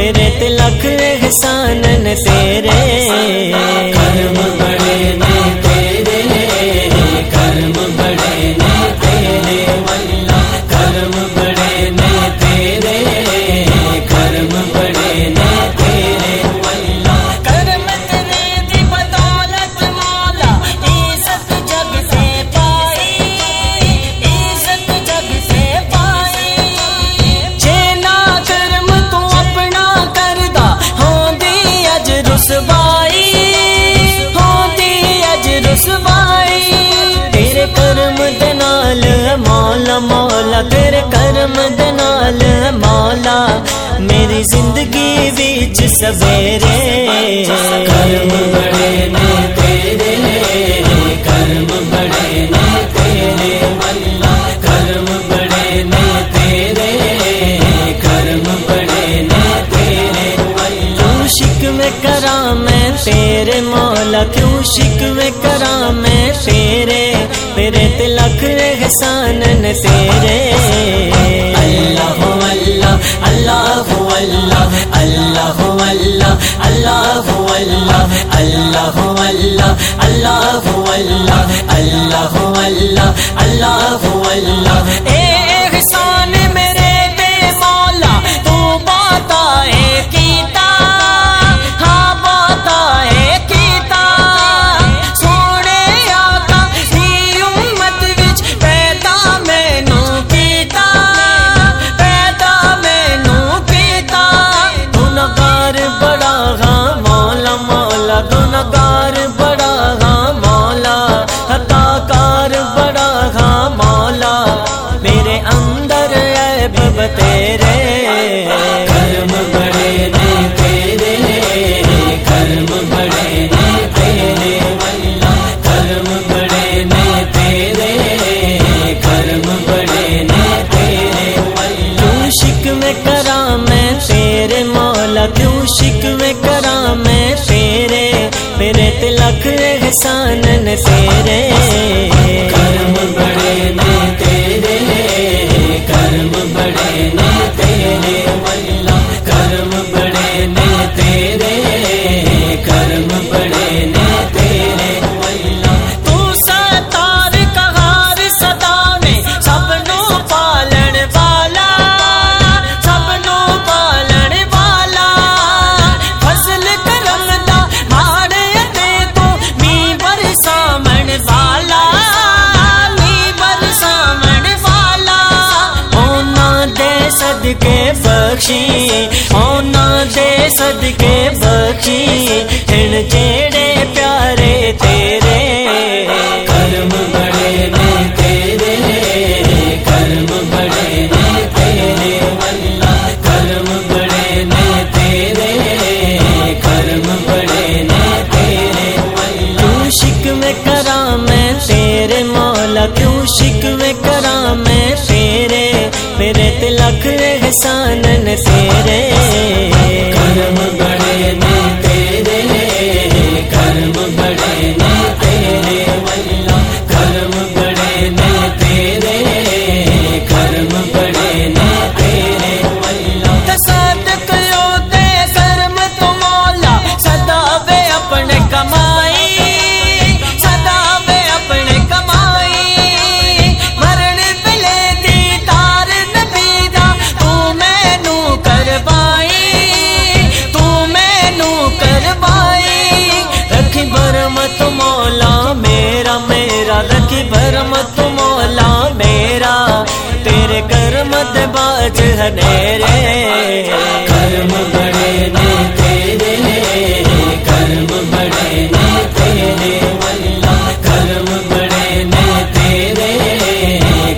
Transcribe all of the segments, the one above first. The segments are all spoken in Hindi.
मेरे ते लख एहसान ने तेरे। कर्म बड़े ने तेरे, कर्म बड़े ने तेरे, वल्ला कर्म ज़िंदगी विच सवेरे। कर्म बड़े ने तेरे कर्म बड़े ने तेरे अल्लाह कर्म बड़े ने तेरे कर्म बड़े ने तेरे क्यों करा मैं तेरे मौला? क्यों शिकवे करा मैं तेरे? मेरे ते लख एहसान तेरे। अल्लाह अल्लाह हो अल्लाह अल्लाह हो अल्लाह अल्लाह हो अल्लाह अल्लाह हो अल्लाह अल्लाह हो अल्लाह अल्लाह हो अल्लाह ऐब तेरे। कर्म बड़े ने तेरे कर्म बड़े ने तेरे अल्लाह कर्म बड़े ने तेरे कर्म बड़े ने तेरे क्यों शिकवे करा मैं तेरे मौला? क्यों शिकवे करा मैं तेरे? मेरे ते लख एहसान तेरे। सानन से रखी बरमत मौला मेरा मेरा रखी बरमत मौला मेरा। तेरे करमत बाज हनेरे कर्म बड़े ने तेरे कर्म बड़े ने तेरे कर्म बड़े ने तेरे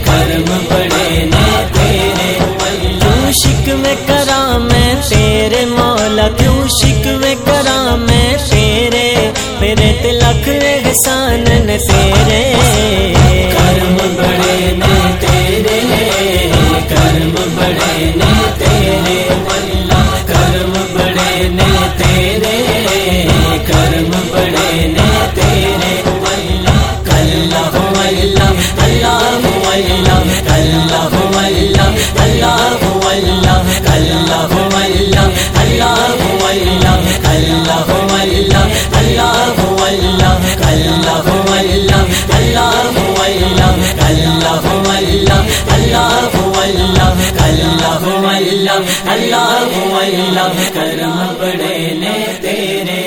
कर्म बड़े ने तेरे क्यों शिकवे करा मैं तेरे मौला क्यों शिकवे मैं मेरे ते लख एहसान तेरे। कर्म बड़े ने अल्लाह अल्लाह करम बड़े ने तेरे